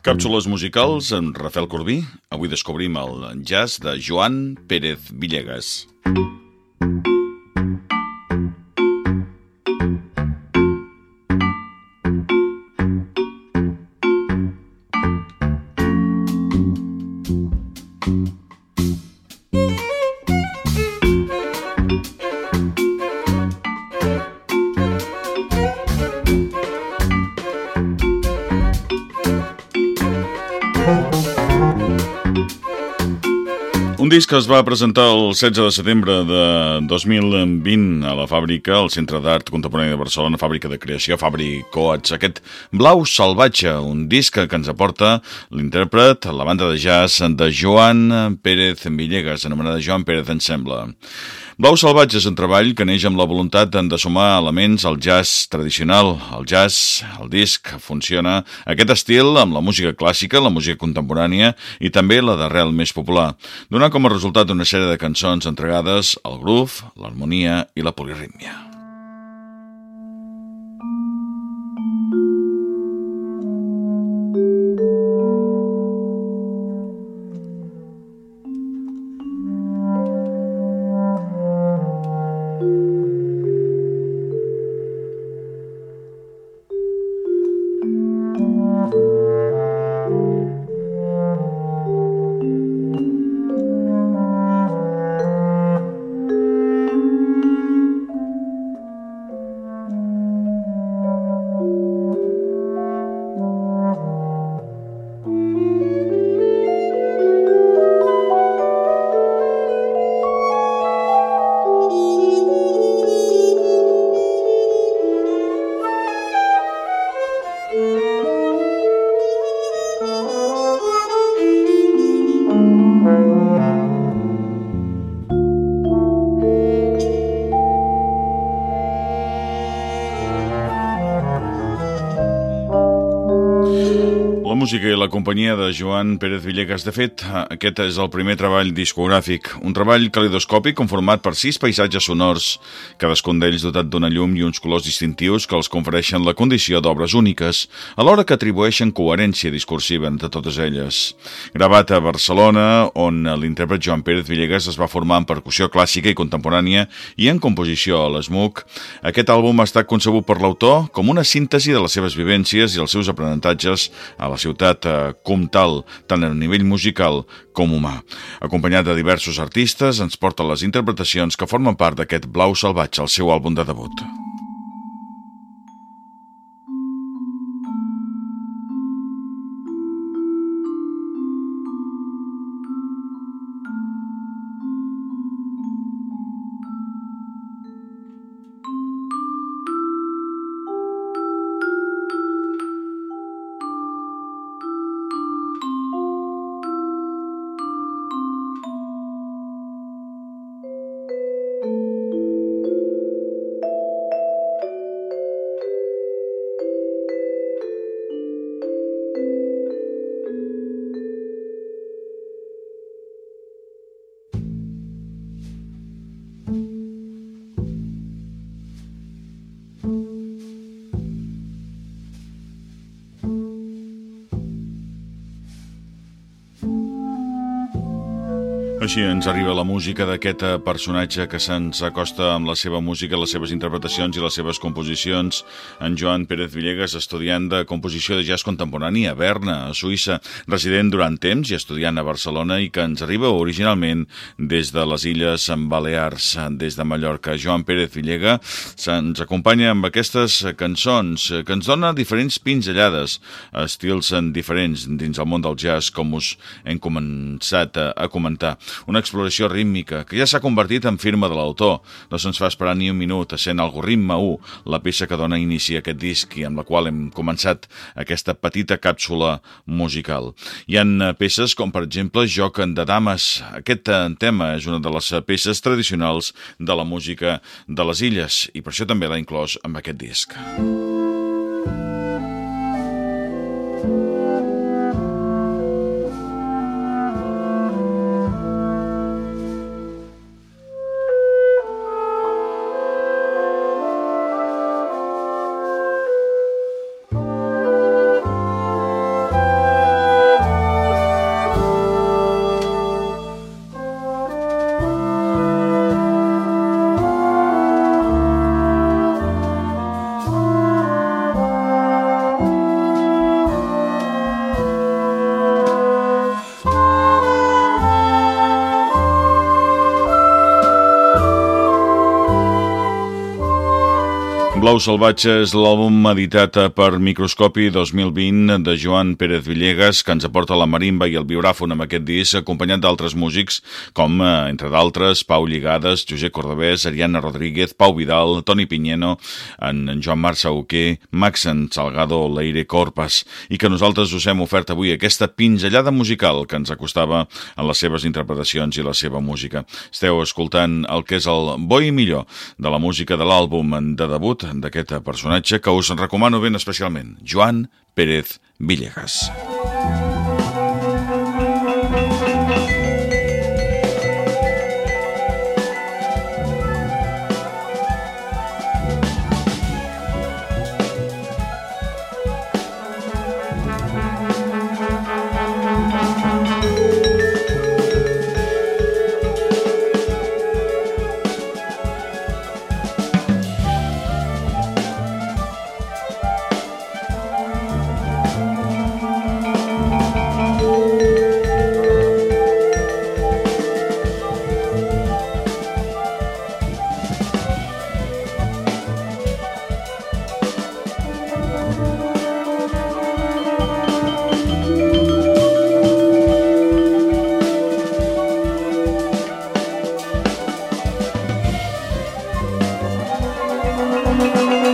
Càpsules musicals amb Rafael Corbí. Avui descobrim el jazz de Joan Pérez Villegas. Un disc que es va presentar el 16 de setembre de 2020 a la fàbrica, al Centre d'Art Contemporani de Barcelona, fàbrica de creació, Fabri Coats. Aquest Blau Salvatge, un disc que ens aporta l'intèrpret, la banda de jazz de Joan Pérez Villegas, anomenada Joan Pérez Ensemble. Blau Salvatge és un treball que neix amb la voluntat de sumar elements al jazz tradicional. El jazz, el disc, funciona aquest estil amb la música clàssica, la música contemporània i també la d'arrel més popular, donant com a resultat una sèrie de cançons entregades al groove, l'harmonia i la polirítmia. Música i la companyia de Joan Pérez Villegas. De fet, aquest és el primer treball discogràfic, un treball calidoscòpic conformat per sis paisatges sonors, cadascun d'ells dotat d'una llum i uns colors distintius que els confereixen la condició d'obres úniques, alhora que atribueixen coherència discursiva entre totes elles. Gravat a Barcelona, on l'intèrpret Joan Pérez Villegas es va formar en percussió clàssica i contemporània i en composició a l'ESMUC, aquest àlbum ha estat concebut per l'autor com una síntesi de les seves vivències i els seus aprenentatges a la ciutat eh, comtal, tant a nivell musical com humà. Acompanyat de diversos artistes, ens porta les interpretacions que formen part d'aquest Blau Salvatge, el seu àlbum de debut. Així ens arriba la música d'aquest eh, personatge que se'ns acosta amb la seva música, les seves interpretacions i les seves composicions. En Joan Pérez Villegas, estudiant de composició de jazz contemporani a Berna, a Suïssa, resident durant temps i estudiant a Barcelona i que ens arriba originalment des de les Illes Balears, des de Mallorca. Joan Pérez Villegas se'ns acompanya amb aquestes cançons que ens dona diferents pinzellades, estils diferents dins el món del jazz, com us hem començat a comentar una exploració rítmica que ja s'ha convertit en firma de l'autor. No se'ns fa esperar ni un minut, essent Algoritme 1, la peça que dona inici a aquest disc i amb la qual hem començat aquesta petita càpsula musical. Hi han eh, peces com, per exemple, Joc de Dames. Aquest eh, tema és una de les peces tradicionals de la música de les illes i per això també l'ha inclòs amb aquest disc. Blau Salvatge és l'àlbum editat per Microscopi 2020 de Joan Pérez Villegas, que ens aporta la marimba i el biogràfon amb aquest disc, acompanyat d'altres músics com, eh, entre d'altres, Pau Lligades, Josep Cordobès, Ariana Rodríguez, Pau Vidal, Toni Piñeno, en Joan Marc Sauquer, Max Salgado, Leire Corpas, i que nosaltres us hem ofert avui aquesta pinzellada musical que ens acostava en les seves interpretacions i la seva música. Esteu escoltant el que és el bo i millor de la música de l'àlbum de debut d'aquest personatge que us recomano ben especialment, Joan Pérez Villegas. Música